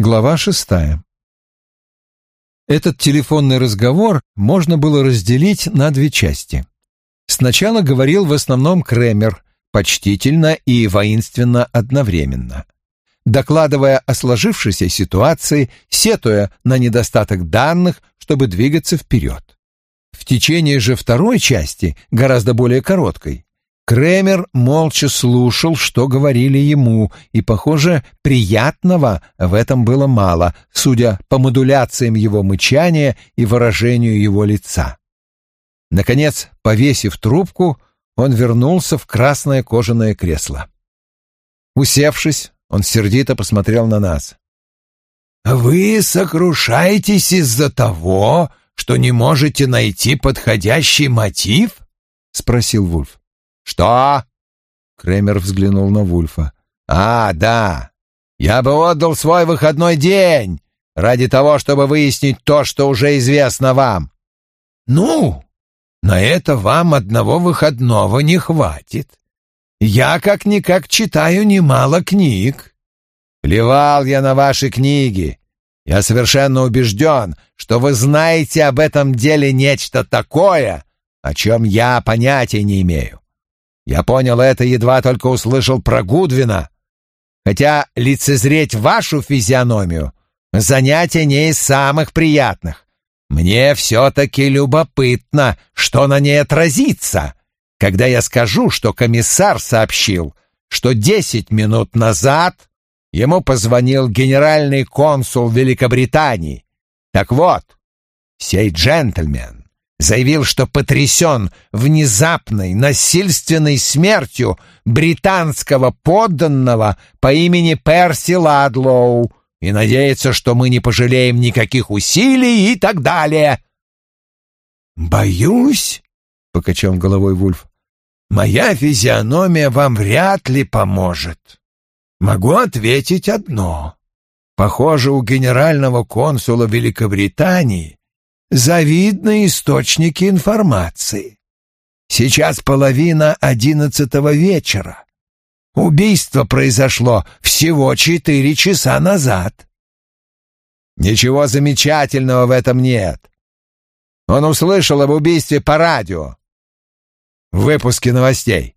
Глава шестая. Этот телефонный разговор можно было разделить на две части. Сначала говорил в основном Кремер, почтительно и воинственно одновременно. Докладывая о сложившейся ситуации, сетуя на недостаток данных, чтобы двигаться вперед. В течение же второй части, гораздо более короткой, Кремер молча слушал, что говорили ему, и, похоже, приятного в этом было мало, судя по модуляциям его мычания и выражению его лица. Наконец, повесив трубку, он вернулся в красное кожаное кресло. Усевшись, он сердито посмотрел на нас. «Вы сокрушаетесь из-за того, что не можете найти подходящий мотив?» — спросил Вульф. «Что?» Кремер взглянул на Вульфа. «А, да. Я бы отдал свой выходной день ради того, чтобы выяснить то, что уже известно вам». «Ну, на это вам одного выходного не хватит. Я как-никак читаю немало книг. Плевал я на ваши книги. Я совершенно убежден, что вы знаете об этом деле нечто такое, о чем я понятия не имею. Я понял это, едва только услышал про Гудвина. Хотя лицезреть вашу физиономию — занятие не из самых приятных. Мне все-таки любопытно, что на ней отразится, когда я скажу, что комиссар сообщил, что десять минут назад ему позвонил генеральный консул Великобритании. Так вот, сей джентльмен заявил, что потрясен внезапной насильственной смертью британского подданного по имени Перси Ладлоу и надеется, что мы не пожалеем никаких усилий и так далее. «Боюсь», — покачал головой Вульф, — «моя физиономия вам вряд ли поможет. Могу ответить одно. Похоже, у генерального консула Великобритании завидные источники информации. Сейчас половина одиннадцатого вечера. Убийство произошло всего четыре часа назад. Ничего замечательного в этом нет. Он услышал об убийстве по радио. В выпуске новостей.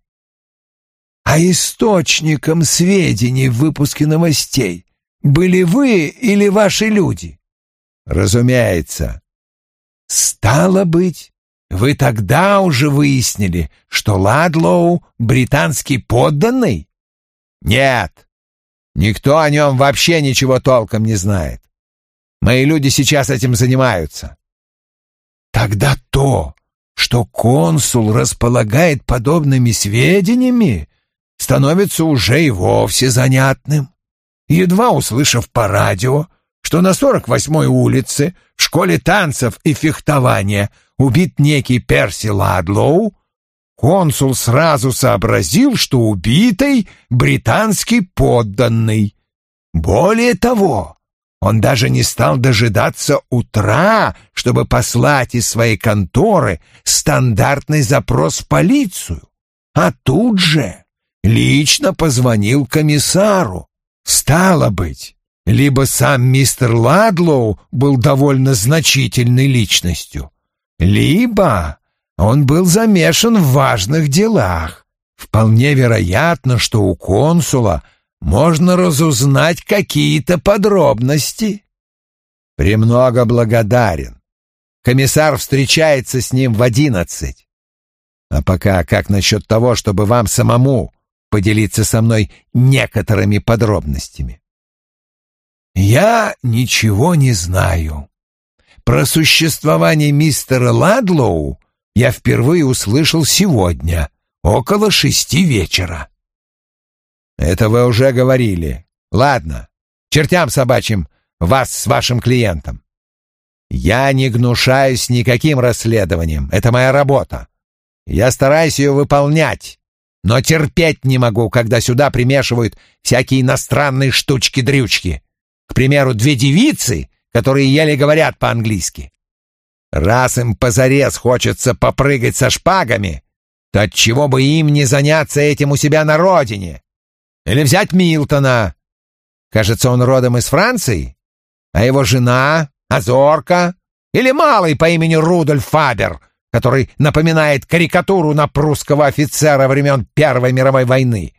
А источником сведений в выпуске новостей были вы или ваши люди? Разумеется. Стало быть, вы тогда уже выяснили, что Ладлоу — британский подданный? Нет, никто о нем вообще ничего толком не знает. Мои люди сейчас этим занимаются. Тогда то, что консул располагает подобными сведениями, становится уже и вовсе занятным. Едва услышав по радио, что на 48-й улице в школе танцев и фехтования убит некий Перси Ладлоу, консул сразу сообразил, что убитый британский подданный. Более того, он даже не стал дожидаться утра, чтобы послать из своей конторы стандартный запрос в полицию, а тут же лично позвонил комиссару. Стало быть, либо сам мистер Ладлоу был довольно значительной личностью, либо он был замешан в важных делах. Вполне вероятно, что у консула можно разузнать какие-то подробности. Премного благодарен. Комиссар встречается с ним в одиннадцать. А пока как насчет того, чтобы вам самому поделиться со мной некоторыми подробностями? Я ничего не знаю. Про существование мистера Ладлоу я впервые услышал сегодня, около шести вечера. Это вы уже говорили. Ладно, чертям собачьим вас с вашим клиентом. Я не гнушаюсь никаким расследованием, это моя работа. Я стараюсь ее выполнять, но терпеть не могу, когда сюда примешивают всякие иностранные штучки-дрючки. К примеру, две девицы, которые еле говорят по-английски. Раз им позарез хочется попрыгать со шпагами, то отчего бы им не заняться этим у себя на родине? Или взять Милтона. Кажется, он родом из Франции? А его жена, Азорка, или малый по имени Рудольф Фабер, который напоминает карикатуру на прусского офицера времен Первой мировой войны.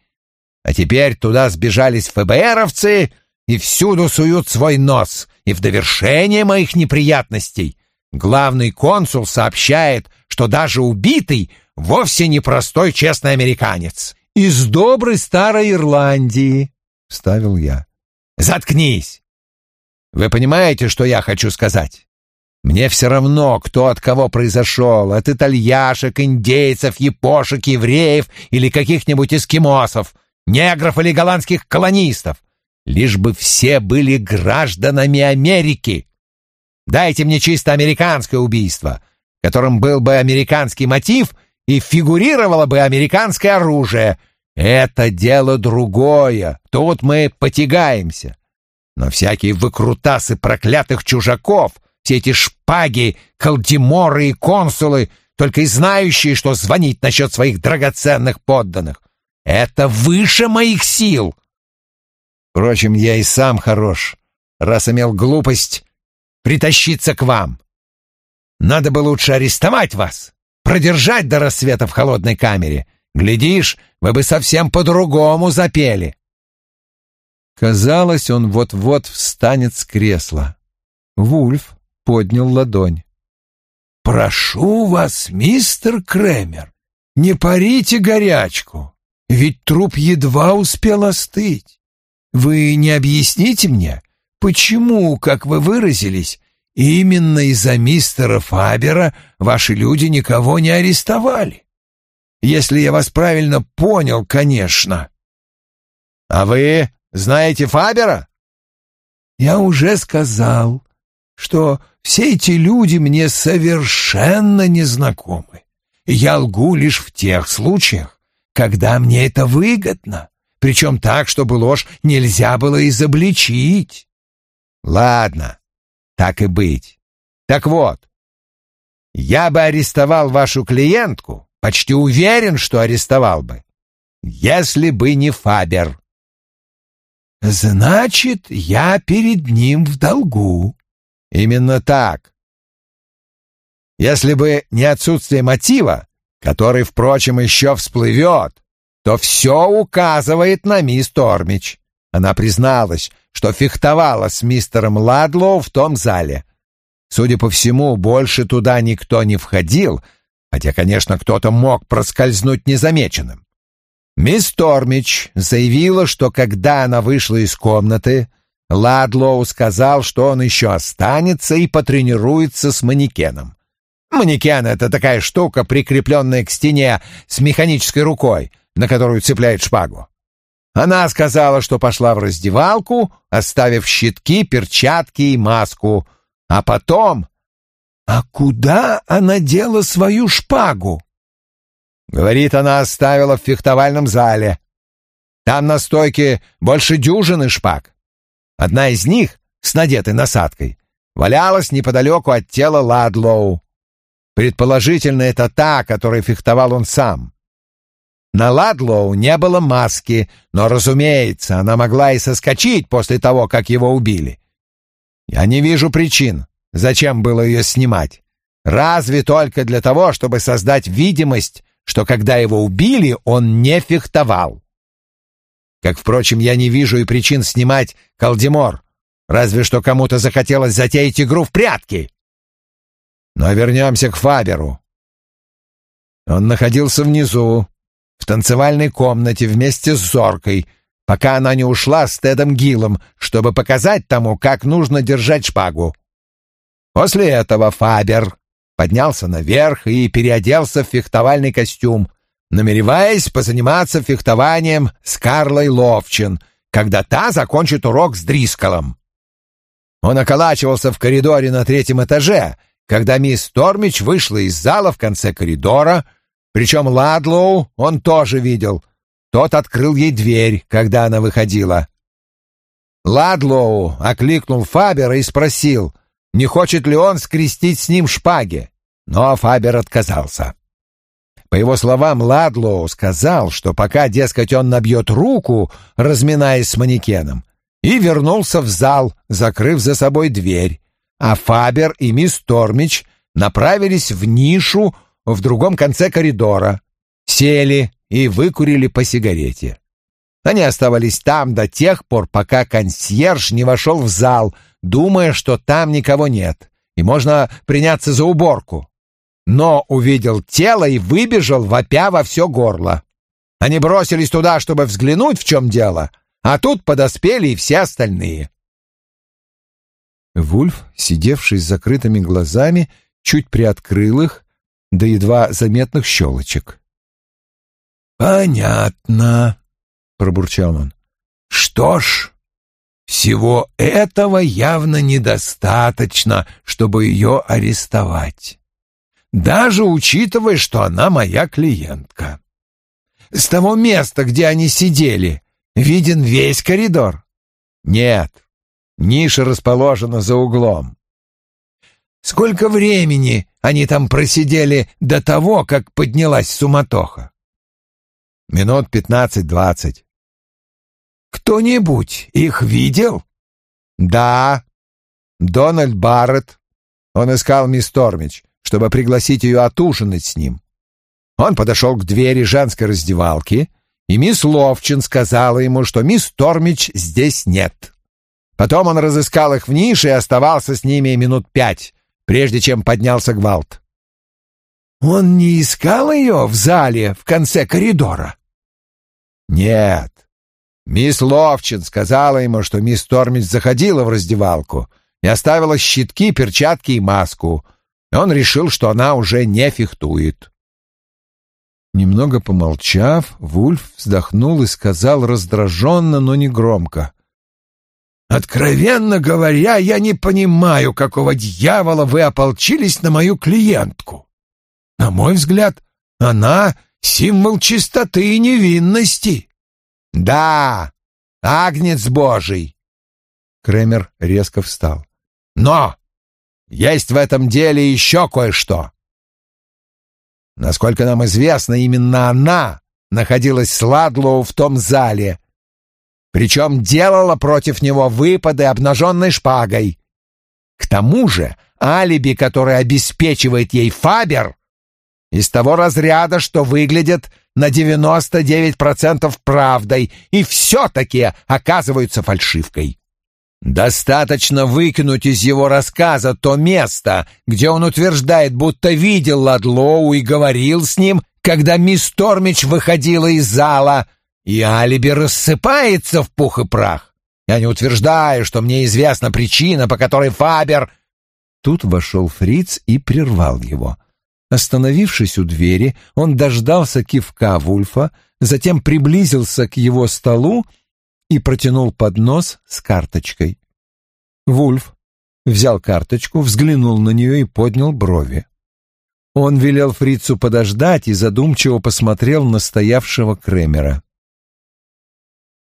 А теперь туда сбежались ФБРовцы и всюду суют свой нос. И в довершение моих неприятностей главный консул сообщает, что даже убитый вовсе не простой честный американец. «Из доброй старой Ирландии», — вставил я. «Заткнись! Вы понимаете, что я хочу сказать? Мне все равно, кто от кого произошел, от итальяшек, индейцев, япошек, евреев или каких-нибудь эскимосов, негров или голландских колонистов, лишь бы все были гражданами Америки. Дайте мне чисто американское убийство, которым был бы американский мотив и фигурировало бы американское оружие. Это дело другое, тут мы потягаемся. Но всякие выкрутасы проклятых чужаков — все эти шпаги, колдиморы и консулы, только и знающие, что звонить насчет своих драгоценных подданных. Это выше моих сил. Впрочем, я и сам хорош, раз имел глупость притащиться к вам. Надо бы лучше арестовать вас, продержать до рассвета в холодной камере. Глядишь, вы бы совсем по-другому запели. Казалось, он вот-вот встанет с кресла. Вульф поднял ладонь. «Прошу вас, мистер Кремер, не парите горячку, ведь труп едва успел остыть. Вы не объясните мне, почему, как вы выразились, именно из-за мистера Фабера ваши люди никого не арестовали? Если я вас правильно понял, конечно». «А вы знаете Фабера?» «Я уже сказал, что все эти люди мне совершенно незнакомы. Я лгу лишь в тех случаях, когда мне это выгодно, причем так, чтобы ложь нельзя было изобличить. Ладно, так и быть. Так вот, я бы арестовал вашу клиентку, почти уверен, что арестовал бы, если бы не Фабер. Значит, я перед ним в долгу. Именно так. Если бы не отсутствие мотива, который, впрочем, еще всплывет, то все указывает на мисс Тормич. Она призналась, что фехтовала с мистером Ладлоу в том зале. Судя по всему, больше туда никто не входил, хотя, конечно, кто-то мог проскользнуть незамеченным. Мисс Тормич заявила, что когда она вышла из комнаты, Ладлоу сказал, что он еще останется и потренируется с манекеном. Манекен — это такая штука, прикрепленная к стене с механической рукой, на которую цепляет шпагу. Она сказала, что пошла в раздевалку, оставив щитки, перчатки и маску. А потом... А куда она дела свою шпагу? Говорит, она оставила в фехтовальном зале. Там на стойке больше дюжины шпаг. Одна из них, с надетой насадкой, валялась неподалеку от тела Ладлоу. Предположительно, это та, которой фехтовал он сам. На Ладлоу не было маски, но, разумеется, она могла и соскочить после того, как его убили. Я не вижу причин, зачем было ее снимать. Разве только для того, чтобы создать видимость, что когда его убили, он не фехтовал. Как, впрочем, я не вижу и причин снимать Калдимор. Разве что кому-то захотелось затеять игру в прятки. Но вернемся к Фаберу. Он находился внизу, в танцевальной комнате вместе с Зоркой, пока она не ушла с Тедом Гиллом, чтобы показать тому, как нужно держать шпагу. После этого Фабер поднялся наверх и переоделся в фехтовальный костюм, намереваясь позаниматься фехтованием с Карлой Ловчин, когда та закончит урок с Дрисколом. Он околачивался в коридоре на третьем этаже, когда мисс Тормич вышла из зала в конце коридора, причем Ладлоу он тоже видел. Тот открыл ей дверь, когда она выходила. Ладлоу окликнул Фабера и спросил, не хочет ли он скрестить с ним шпаги, но Фабер отказался. По его словам, Ладлоу сказал, что пока, дескать, он набьет руку, разминаясь с манекеном, и вернулся в зал, закрыв за собой дверь, а Фабер и мисс Тормич направились в нишу в другом конце коридора, сели и выкурили по сигарете. Они оставались там до тех пор, пока консьерж не вошел в зал, думая, что там никого нет, и можно приняться за уборку. Но увидел тело и выбежал, вопя во все горло. Они бросились туда, чтобы взглянуть, в чем дело, а тут подоспели и все остальные. Вульф, сидевший с закрытыми глазами, чуть приоткрыл их до едва заметных щелочек. «Понятно», — пробурчал он. «Что ж, всего этого явно недостаточно, чтобы ее арестовать, даже учитывая, что она моя клиентка. С того места, где они сидели, виден весь коридор? Нет, ниша расположена за углом. Сколько времени они там просидели до того, как поднялась суматоха? Минут пятнадцать-двадцать. Кто-нибудь их видел? Да. Дональд Барретт. Он искал мисс Тормич, чтобы пригласить ее отужинать с ним. Он подошел к двери женской раздевалки, и мисс Ловчин сказала ему, что мисс Тормич здесь нет. Потом он разыскал их в нише и оставался с ними минут пять, прежде чем поднялся гвалт. «Он не искал ее в зале в конце коридора?» «Нет. Мисс Ловчин сказала ему, что мисс Тормич заходила в раздевалку и оставила щитки, перчатки и маску. Он решил, что она уже не фехтует». Немного помолчав, Вульф вздохнул и сказал раздраженно, но не громко. «Откровенно говоря, я не понимаю, какого дьявола вы ополчились на мою клиентку. На мой взгляд, она — символ чистоты и невинности». «Да, агнец Божий!» Кремер резко встал. «Но есть в этом деле еще кое-что. Насколько нам известно, именно она находилась с Ладлоу в том зале, причем делала против него выпады обнаженной шпагой. К тому же алиби, которое обеспечивает ей Фабер, из того разряда, что выглядит на 99% правдой и все-таки оказываются фальшивкой. Достаточно выкинуть из его рассказа то место, где он утверждает, будто видел Ладлоу и говорил с ним, когда мисс Тормич выходила из зала, и алиби рассыпается в пух и прах. Я не утверждаю, что мне известна причина, по которой Фабер... Тут вошел Фриц и прервал его. Остановившись у двери, он дождался кивка Вульфа, затем приблизился к его столу и протянул поднос с карточкой. Вульф взял карточку, взглянул на нее и поднял брови. Он велел фрицу подождать и задумчиво посмотрел на стоявшего Кремера.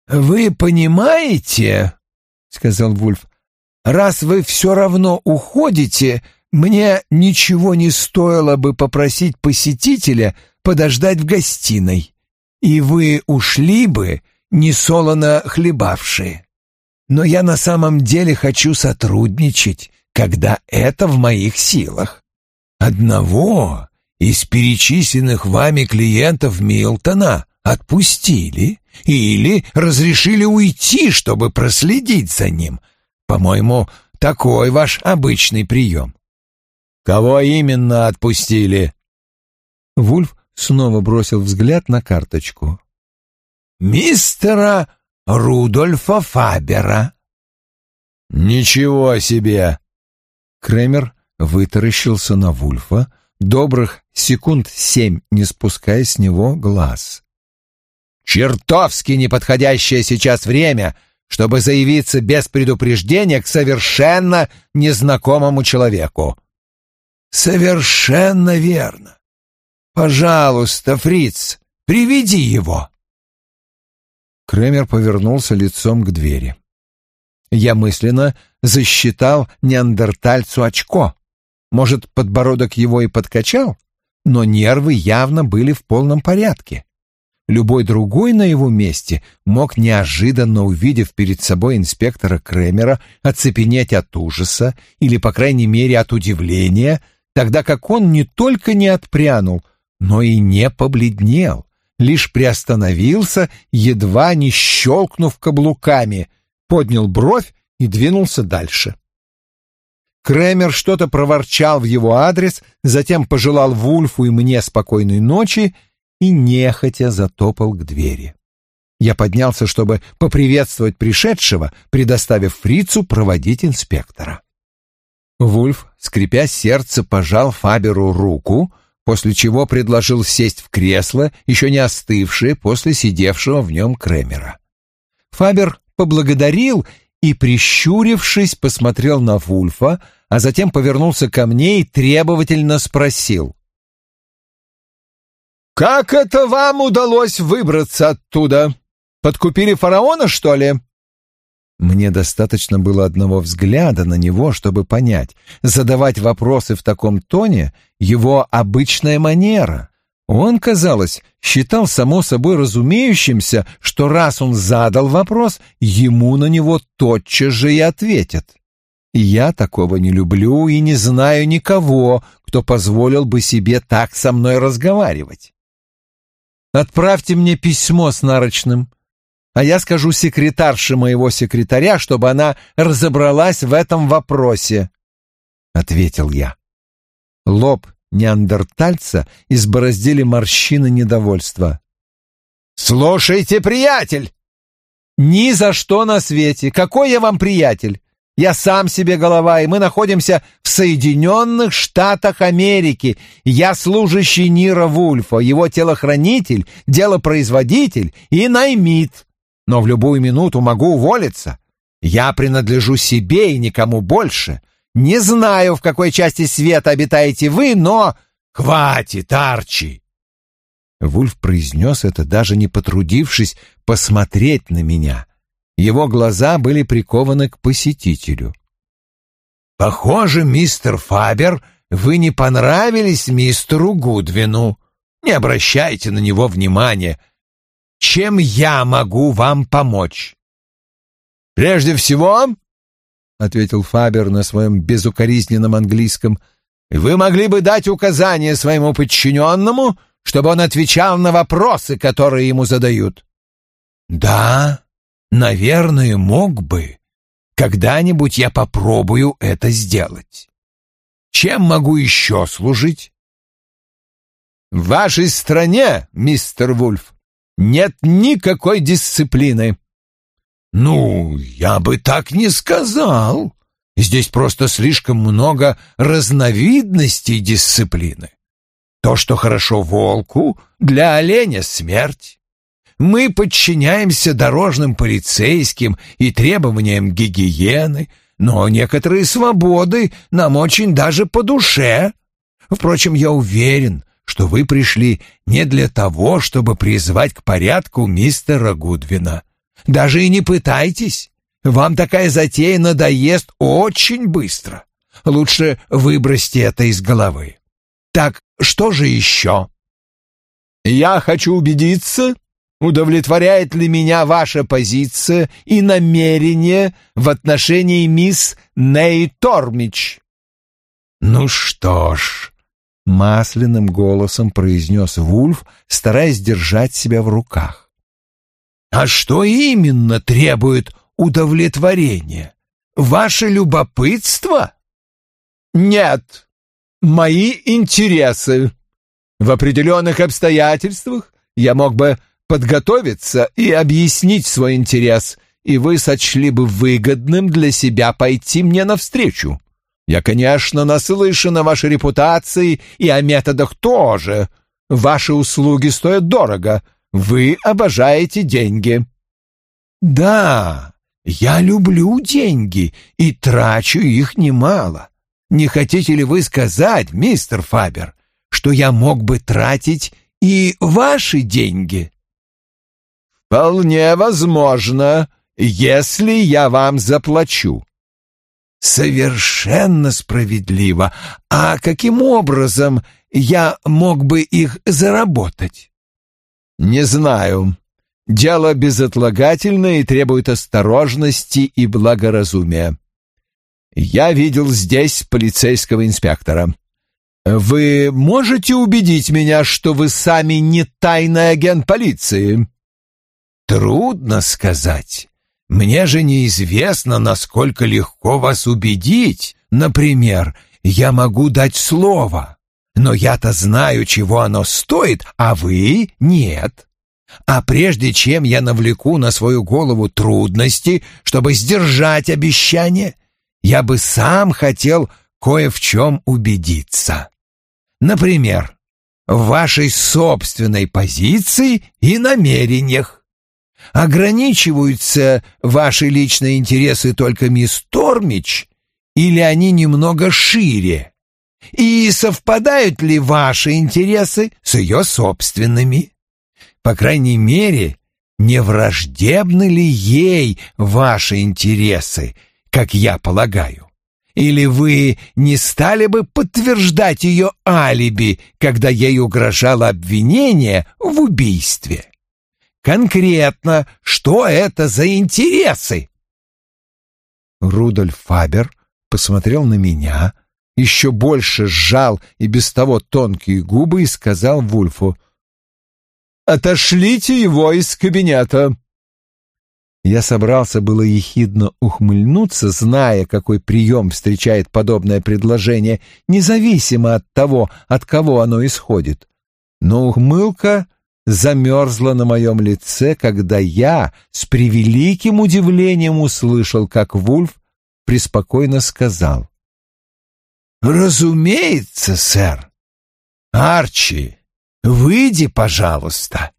«Вы понимаете, — сказал Вульф, — раз вы все равно уходите, мне ничего не стоило бы попросить посетителя подождать в гостиной, и вы ушли бы, несолоно хлебавшие. Но я на самом деле хочу сотрудничать, когда это в моих силах. Одного из перечисленных вами клиентов Милтона отпустили или разрешили уйти, чтобы проследить за ним. По-моему, такой ваш обычный прием. Кого именно отпустили? Вульф снова бросил взгляд на карточку мистера Рудольфа Фабера. Ничего себе! Кремер вытаращился на Вульфа, добрых секунд семь не спуская с него глаз. Чертовски неподходящее сейчас время, чтобы заявиться без предупреждения к совершенно незнакомому человеку. Совершенно верно. Пожалуйста, фриц, приведи его. Кремер повернулся лицом к двери. Я мысленно засчитал неандертальцу очко. Может, подбородок его и подкачал, но нервы явно были в полном порядке. Любой другой на его месте мог, неожиданно увидев перед собой инспектора Кремера, оцепенеть от ужаса или, по крайней мере, от удивления, тогда как он не только не отпрянул, но и не побледнел, лишь приостановился, едва не щелкнув каблуками, поднял бровь и двинулся дальше. Кремер что-то проворчал в его адрес, затем пожелал Вульфу и мне спокойной ночи и нехотя затопал к двери. Я поднялся, чтобы поприветствовать пришедшего, предоставив фрицу проводить инспектора. Вульф, скрипя сердце, пожал Фаберу руку, после чего предложил сесть в кресло, еще не остывшее после сидевшего в нем Кремера. Фабер поблагодарил и, прищурившись, посмотрел на Вульфа, а затем повернулся ко мне и требовательно спросил. «Как это вам удалось выбраться оттуда? Подкупили фараона, что ли?» Мне достаточно было одного взгляда на него, чтобы понять. Задавать вопросы в таком тоне — его обычная манера. Он, казалось, считал само собой разумеющимся, что раз он задал вопрос, ему на него тотчас же и ответят. Я такого не люблю и не знаю никого, кто позволил бы себе так со мной разговаривать. Отправьте мне письмо с нарочным, а я скажу секретарше моего секретаря, чтобы она разобралась в этом вопросе, — ответил я. Лоб неандертальца избороздили морщины недовольства. «Слушайте, приятель!» «Ни за что на свете! Какой я вам приятель! Я сам себе голова, и мы находимся в Соединенных Штатах Америки. Я служащий Нира Вульфа, его телохранитель, делопроизводитель и наймит. Но в любую минуту могу уволиться. Я принадлежу себе и никому больше. Не знаю, в какой части света обитаете вы, но... Хватит, Арчи!» Вульф произнес это, даже не потрудившись посмотреть на меня — его глаза были прикованы к посетителю. «Похоже, мистер Фабер, вы не понравились мистеру Гудвину. Не обращайте на него внимания. Чем я могу вам помочь?» «Прежде всего, — ответил Фабер на своем безукоризненном английском, — вы могли бы дать указание своему подчиненному, чтобы он отвечал на вопросы, которые ему задают». «Да, Наверное, мог бы. Когда-нибудь я попробую это сделать. Чем могу еще служить? В вашей стране, мистер Вульф, нет никакой дисциплины. Ну, я бы так не сказал. Здесь просто слишком много разновидностей дисциплины. То, что хорошо волку, для оленя смерть. Мы подчиняемся дорожным полицейским и требованиям гигиены, но некоторые свободы нам очень даже по душе. Впрочем, я уверен, что вы пришли не для того, чтобы призвать к порядку мистера Гудвина. Даже и не пытайтесь. Вам такая затея надоест очень быстро. Лучше выбросьте это из головы. Так что же еще? Я хочу убедиться, удовлетворяет ли меня ваша позиция и намерение в отношении мисс Ней Тормич?» «Ну что ж», — масляным голосом произнес Вульф, стараясь держать себя в руках. «А что именно требует удовлетворения? Ваше любопытство?» «Нет, мои интересы. В определенных обстоятельствах я мог бы подготовиться и объяснить свой интерес, и вы сочли бы выгодным для себя пойти мне навстречу. Я, конечно, наслышан о вашей репутации и о методах тоже. Ваши услуги стоят дорого. Вы обожаете деньги. Да, я люблю деньги и трачу их немало. Не хотите ли вы сказать, мистер Фабер, что я мог бы тратить и ваши деньги? «Вполне возможно, если я вам заплачу». «Совершенно справедливо. А каким образом я мог бы их заработать?» Не знаю. Дело безотлагательное и требует осторожности и благоразумия. Я видел здесь полицейского инспектора. Вы можете убедить меня, что вы сами не тайный агент полиции? Трудно сказать. Мне же неизвестно, насколько легко вас убедить. Например, я могу дать слово, но я-то знаю, чего оно стоит, а вы — нет. А прежде чем я навлеку на свою голову трудности, чтобы сдержать обещание, я бы сам хотел кое в чем убедиться. Например, в вашей собственной позиции и намерениях. Ограничиваются ваши личные интересы только мисс Тормич, или они немного шире? И совпадают ли ваши интересы с ее собственными? По крайней мере, не враждебны ли ей ваши интересы, как я полагаю? Или вы не стали бы подтверждать ее алиби, когда ей угрожало обвинение в убийстве? Конкретно, что это за интересы? Рудольф Фабер посмотрел на меня, еще больше сжал и без того тонкие губы и сказал Вульфу, «Отошлите его из кабинета». Я собрался было ехидно ухмыльнуться, зная, какой прием встречает подобное предложение, независимо от того, от кого оно исходит. Но ухмылка замерзла на моем лице, когда я с превеликим удивлением услышал, как Вульф преспокойно сказал. «Разумеется, сэр. Арчи, выйди, пожалуйста».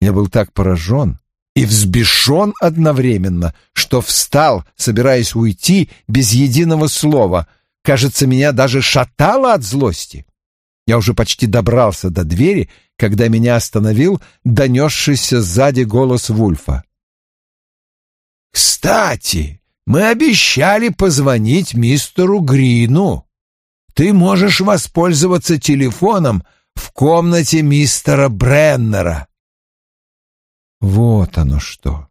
Я был так поражен и взбешен одновременно, что встал, собираясь уйти без единого слова. Кажется, меня даже шатало от злости. Я уже почти добрался до двери, когда меня остановил донесшийся сзади голос Вульфа. «Кстати, мы обещали позвонить мистеру Грину. Ты можешь воспользоваться телефоном в комнате мистера Бреннера». Вот оно что.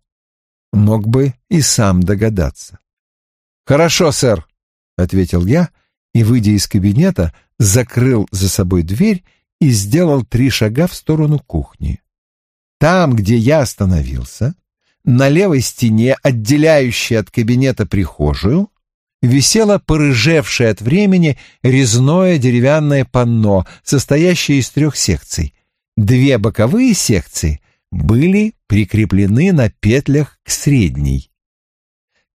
Мог бы и сам догадаться. «Хорошо, сэр», — ответил я, и, выйдя из кабинета, закрыл за собой дверь и сделал три шага в сторону кухни. Там, где я остановился, на левой стене, отделяющей от кабинета прихожую, висело порыжевшее от времени резное деревянное панно, состоящее из трех секций. Две боковые секции были прикреплены на петлях к средней.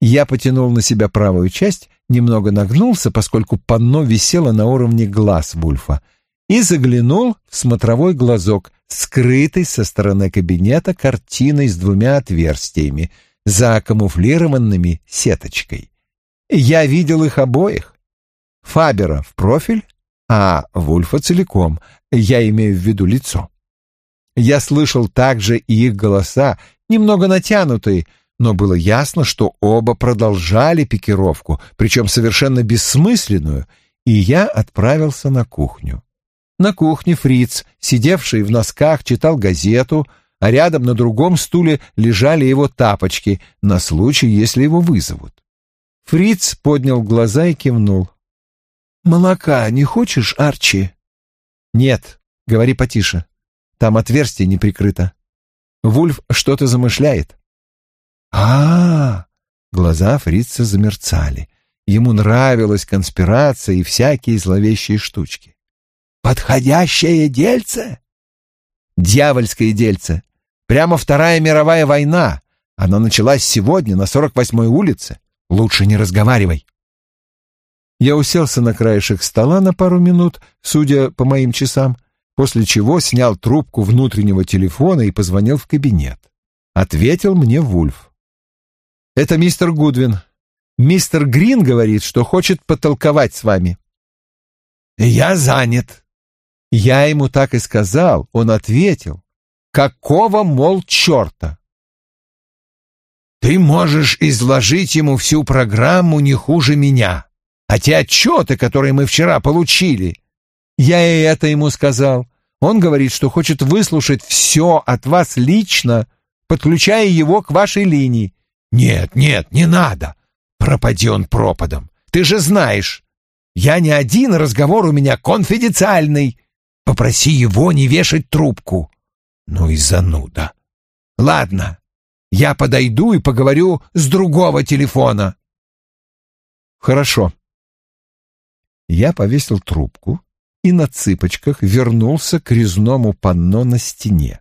Я потянул на себя правую часть, немного нагнулся, поскольку панно висело на уровне глаз Вульфа, и заглянул в смотровой глазок, скрытый со стороны кабинета картиной с двумя отверстиями, закамуфлированными сеточкой. Я видел их обоих. Фабера в профиль, а Вульфа целиком, я имею в виду лицо. Я слышал также и их голоса, немного натянутые, но было ясно, что оба продолжали пикировку, причем совершенно бессмысленную, и я отправился на кухню. На кухне Фриц, сидевший в носках, читал газету, а рядом на другом стуле лежали его тапочки на случай, если его вызовут. Фриц поднял глаза и кивнул. «Молока не хочешь, Арчи?» «Нет, говори потише. Там отверстие не прикрыто. Вульф что-то замышляет». А, -а, -а Глаза Фрица замерцали. Ему нравилась конспирация и всякие зловещие штучки. Подходящее дельце? Дьявольское дельце. Прямо Вторая мировая война. Она началась сегодня на 48-й улице. Лучше не разговаривай. Я уселся на краешек стола на пару минут, судя по моим часам, после чего снял трубку внутреннего телефона и позвонил в кабинет. Ответил мне Вульф. «Это мистер Гудвин. Мистер Грин говорит, что хочет потолковать с вами». «Я занят», я ему так и сказал, он ответил. Какого, мол, черта? Ты можешь изложить ему всю программу не хуже меня. А те отчеты, которые мы вчера получили, я и это ему сказал. Он говорит, что хочет выслушать все от вас лично, подключая его к вашей линии. Нет, нет, не надо. Пропади он пропадом. Ты же знаешь, я не один, разговор у меня конфиденциальный. Попроси его не вешать трубку. Ну и зануда. Ладно, я подойду и поговорю с другого телефона. Хорошо. Я повесил трубку и на цыпочках вернулся к резному панно на стене.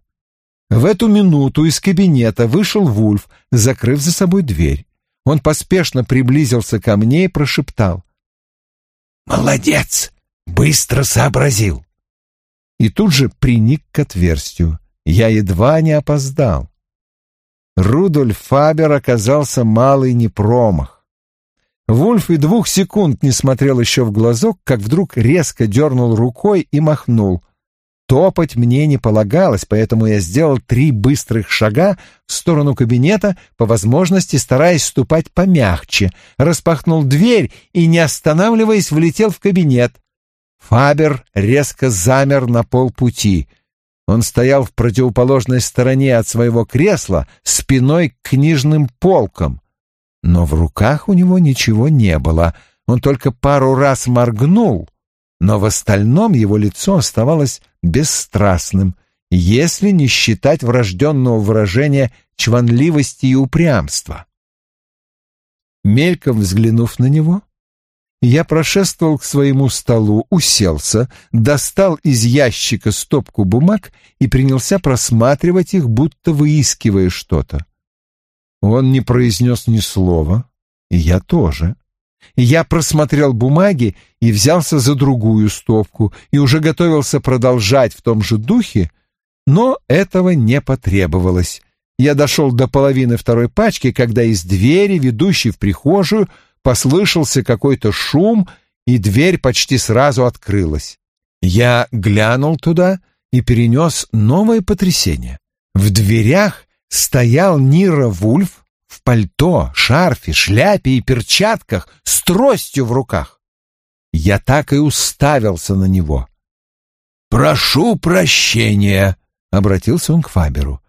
В эту минуту из кабинета вышел Вульф, закрыв за собой дверь. Он поспешно приблизился ко мне и прошептал. «Молодец! Быстро сообразил!» И тут же приник к отверстию. Я едва не опоздал. Рудольф Фабер оказался малый непромах. Вульф и двух секунд не смотрел еще в глазок, как вдруг резко дернул рукой и махнул. Топать мне не полагалось, поэтому я сделал три быстрых шага в сторону кабинета, по возможности стараясь ступать помягче, распахнул дверь и, не останавливаясь, влетел в кабинет. Фабер резко замер на полпути. Он стоял в противоположной стороне от своего кресла, спиной к книжным полкам. Но в руках у него ничего не было. Он только пару раз моргнул, но в остальном его лицо оставалось бесстрастным, если не считать врожденного выражения чванливости и упрямства. Мельком взглянув на него, я прошествовал к своему столу, уселся, достал из ящика стопку бумаг и принялся просматривать их, будто выискивая что-то. Он не произнес ни слова, и я тоже. Я просмотрел бумаги и взялся за другую стопку и уже готовился продолжать в том же духе, но этого не потребовалось. Я дошел до половины второй пачки, когда из двери, ведущей в прихожую, послышался какой-то шум, и дверь почти сразу открылась. Я глянул туда и перенес новое потрясение. В дверях стоял Нира Вульф в пальто, шарфе, шляпе и перчатках с тростью в руках. Я так и уставился на него. «Прошу прощения», — обратился он к Фаберу.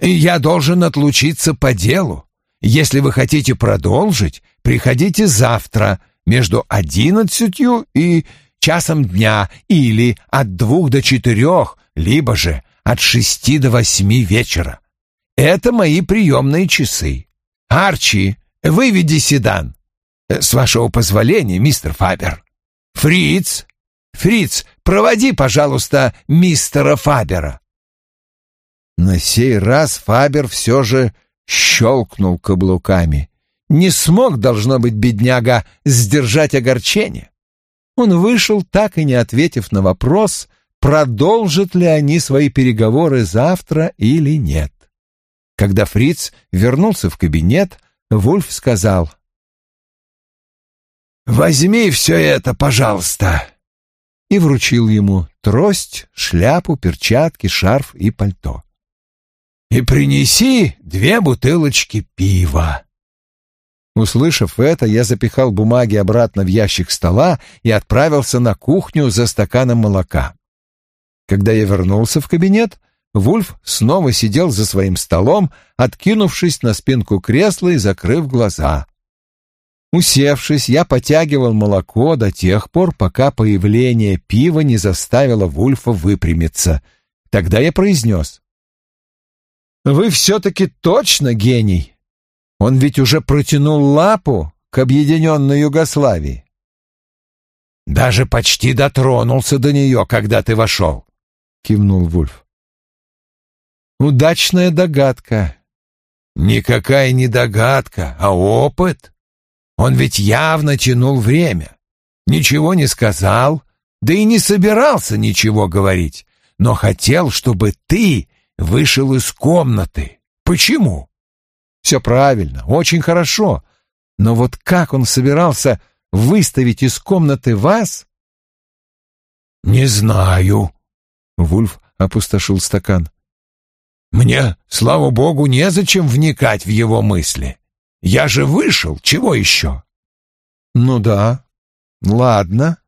«Я должен отлучиться по делу. Если вы хотите продолжить, приходите завтра между одиннадцатью и часом дня или от двух до четырех, либо же от шести до восьми вечера. Это мои приемные часы. Арчи, выведи седан. С вашего позволения, мистер Фабер. Фриц, Фриц, проводи, пожалуйста, мистера Фабера. На сей раз Фабер все же щелкнул каблуками. Не смог, должно быть, бедняга, сдержать огорчение. Он вышел, так и не ответив на вопрос, продолжат ли они свои переговоры завтра или нет. Когда Фриц вернулся в кабинет, Вульф сказал «Возьми все это, пожалуйста!» и вручил ему трость, шляпу, перчатки, шарф и пальто и принеси две бутылочки пива». Услышав это, я запихал бумаги обратно в ящик стола и отправился на кухню за стаканом молока. Когда я вернулся в кабинет, Вульф снова сидел за своим столом, откинувшись на спинку кресла и закрыв глаза. Усевшись, я потягивал молоко до тех пор, пока появление пива не заставило Вульфа выпрямиться. Тогда я произнес. Вы все-таки точно гений. Он ведь уже протянул лапу к объединенной Югославии. Даже почти дотронулся до нее, когда ты вошел, — кивнул Вульф. Удачная догадка. Никакая не догадка, а опыт. Он ведь явно тянул время. Ничего не сказал, да и не собирался ничего говорить, но хотел, чтобы ты вышел из комнаты. Почему? Все правильно, очень хорошо. Но вот как он собирался выставить из комнаты вас? Не знаю. Вульф опустошил стакан. Мне, слава богу, незачем вникать в его мысли. Я же вышел, чего еще? Ну да. Ладно.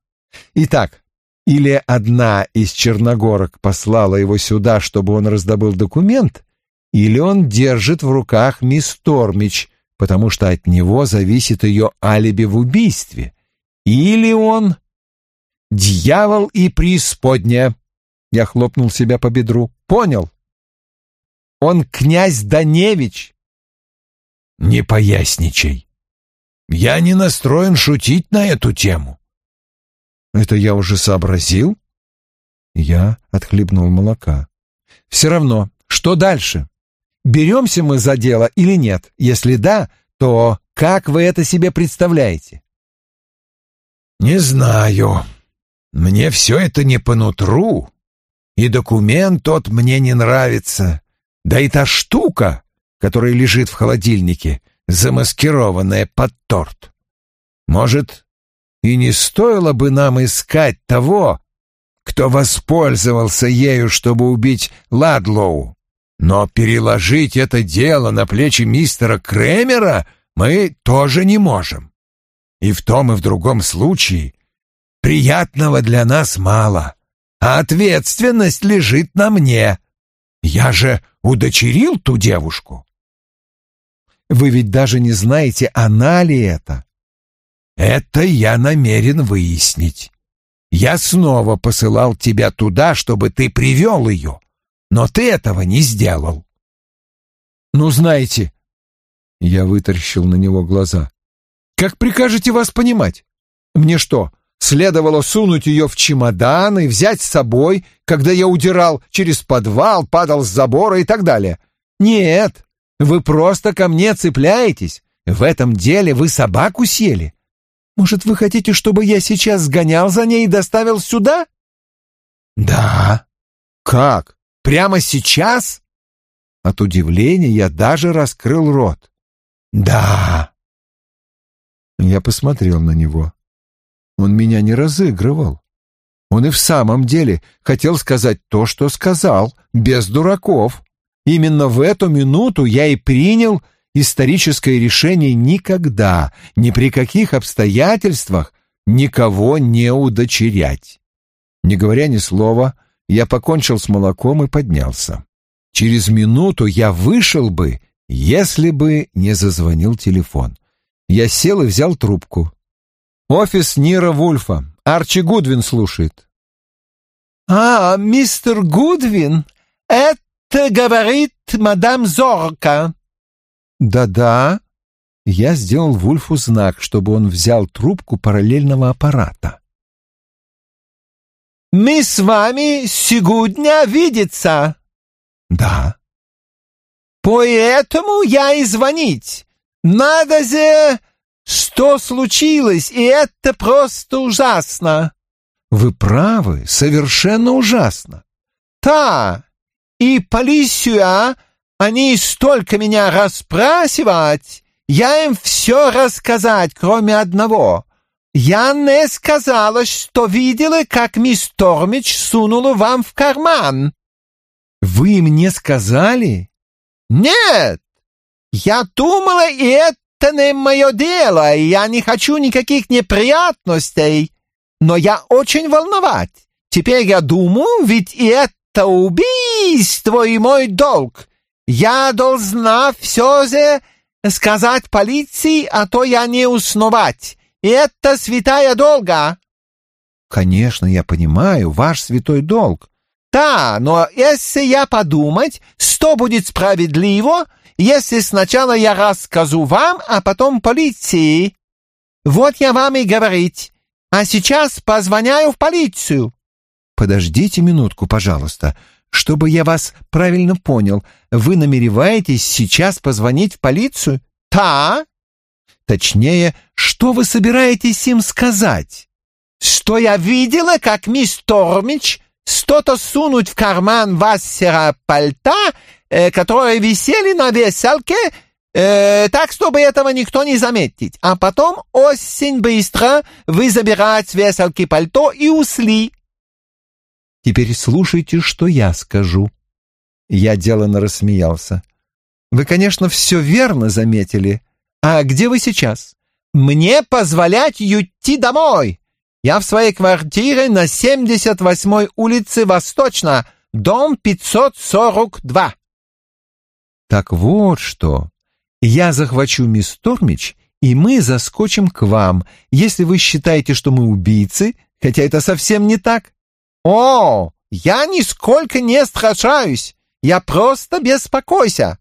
Итак, Или одна из черногорок послала его сюда, чтобы он раздобыл документ, или он держит в руках мисс Тормич, потому что от него зависит ее алиби в убийстве. Или он... Дьявол и преисподняя. Я хлопнул себя по бедру. Понял? Он князь Даневич. Не поясничай. Я не настроен шутить на эту тему. Это я уже сообразил. Я отхлебнул молока. Все равно, что дальше? Беремся мы за дело или нет? Если да, то как вы это себе представляете? Не знаю. Мне все это не по нутру. И документ тот мне не нравится. Да и та штука, которая лежит в холодильнике, замаскированная под торт. Может, и не стоило бы нам искать того, кто воспользовался ею, чтобы убить Ладлоу. Но переложить это дело на плечи мистера Кремера мы тоже не можем. И в том и в другом случае приятного для нас мало, а ответственность лежит на мне. Я же удочерил ту девушку. Вы ведь даже не знаете, она ли это. Это я намерен выяснить. Я снова посылал тебя туда, чтобы ты привел ее, но ты этого не сделал. Ну, знаете, я вытаращил на него глаза. Как прикажете вас понимать? Мне что, следовало сунуть ее в чемодан и взять с собой, когда я удирал через подвал, падал с забора и так далее? Нет, вы просто ко мне цепляетесь. В этом деле вы собаку съели. Может, вы хотите, чтобы я сейчас сгонял за ней и доставил сюда? Да. Как? Прямо сейчас? От удивления я даже раскрыл рот. Да. Я посмотрел на него. Он меня не разыгрывал. Он и в самом деле хотел сказать то, что сказал, без дураков. Именно в эту минуту я и принял историческое решение никогда, ни при каких обстоятельствах никого не удочерять. Не говоря ни слова, я покончил с молоком и поднялся. Через минуту я вышел бы, если бы не зазвонил телефон. Я сел и взял трубку. Офис Нира Вульфа. Арчи Гудвин слушает. «А, мистер Гудвин, это говорит мадам Зорка», «Да-да». Я сделал Вульфу знак, чтобы он взял трубку параллельного аппарата. «Мы с вами сегодня видеться?» «Да». «Поэтому я и звонить. Надо же, что случилось, и это просто ужасно». «Вы правы, совершенно ужасно». «Да, и полиция они столько меня расспрашивать, я им все рассказать, кроме одного. Я не сказала, что видела, как мисс Тормич сунула вам в карман. Вы мне сказали? Нет. Я думала, и это не мое дело, и я не хочу никаких неприятностей. Но я очень волновать. Теперь я думаю, ведь и это убийство и мой долг. Я должна все же сказать полиции, а то я не усновать. И это святая долга. Конечно, я понимаю, ваш святой долг. Да, но если я подумать, что будет справедливо, если сначала я расскажу вам, а потом полиции? Вот я вам и говорить. А сейчас позвоняю в полицию. Подождите минутку, пожалуйста. Чтобы я вас правильно понял, вы намереваетесь сейчас позвонить в полицию? Да. Точнее, что вы собираетесь им сказать? Что я видела, как мисс Тормич что-то сунуть в карман Вассера пальта, э, которые висели на веселке, э, так, чтобы этого никто не заметить. А потом осень быстро вы забирать с веселки пальто и ушли. Теперь слушайте, что я скажу. Я деланно рассмеялся. Вы, конечно, все верно заметили. А где вы сейчас? Мне позволять идти домой. Я в своей квартире на 78-й улице Восточно, дом 542. Так вот что. Я захвачу мисс Тормич, и мы заскочим к вам, если вы считаете, что мы убийцы, хотя это совсем не так. О, я нисколько не страшаюсь. Я просто беспокойся.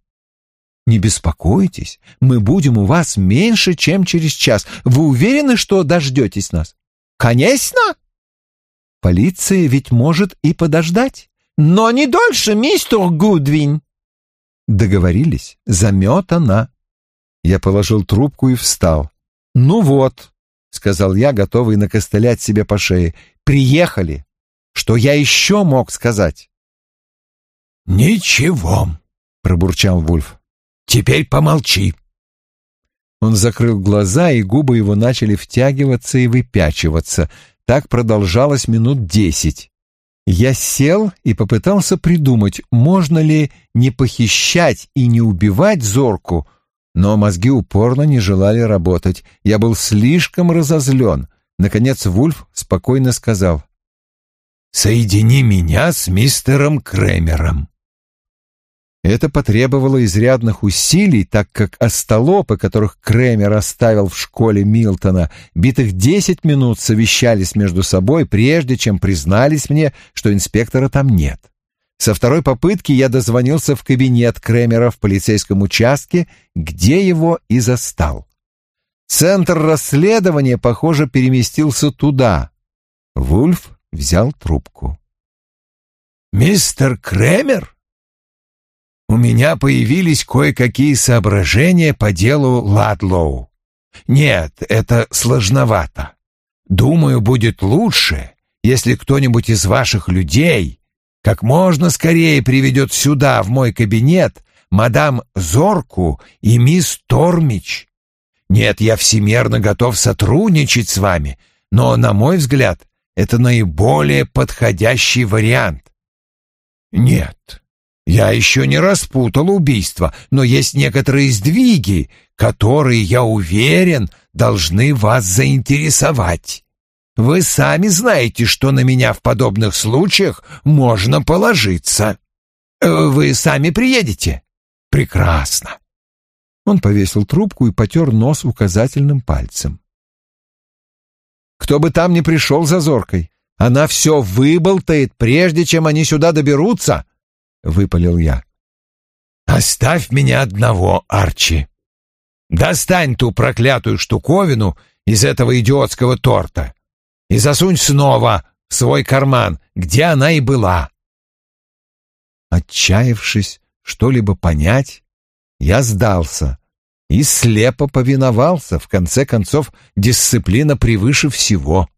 Не беспокойтесь, мы будем у вас меньше, чем через час. Вы уверены, что дождетесь нас? Конечно. Полиция ведь может и подождать. Но не дольше, мистер Гудвин. Договорились, заметана. Я положил трубку и встал. «Ну вот», — сказал я, готовый накостылять себе по шее, — «приехали. Что я еще мог сказать?» «Ничего», — пробурчал Вульф. «Теперь помолчи». Он закрыл глаза, и губы его начали втягиваться и выпячиваться. Так продолжалось минут десять. Я сел и попытался придумать, можно ли не похищать и не убивать Зорку, но мозги упорно не желали работать. Я был слишком разозлен. Наконец Вульф спокойно сказал. «Соедини меня с мистером Кремером». Это потребовало изрядных усилий, так как остолопы, которых Кремер оставил в школе Милтона, битых десять минут совещались между собой, прежде чем признались мне, что инспектора там нет. Со второй попытки я дозвонился в кабинет Кремера в полицейском участке, где его и застал. Центр расследования, похоже, переместился туда. Вульф взял трубку. «Мистер Кремер?» У меня появились кое-какие соображения по делу Ладлоу. Нет, это сложновато. Думаю, будет лучше, если кто-нибудь из ваших людей как можно скорее приведет сюда, в мой кабинет, мадам Зорку и мисс Тормич. Нет, я всемерно готов сотрудничать с вами, но, на мой взгляд, это наиболее подходящий вариант. Нет, я еще не распутал убийство, но есть некоторые сдвиги, которые, я уверен, должны вас заинтересовать. Вы сами знаете, что на меня в подобных случаях можно положиться. Э, вы сами приедете? Прекрасно. Он повесил трубку и потер нос указательным пальцем. Кто бы там ни пришел за зоркой, она все выболтает, прежде чем они сюда доберутся, — выпалил я. «Оставь меня одного, Арчи. Достань ту проклятую штуковину из этого идиотского торта и засунь снова в свой карман, где она и была». Отчаявшись что-либо понять, я сдался и слепо повиновался. В конце концов, дисциплина превыше всего.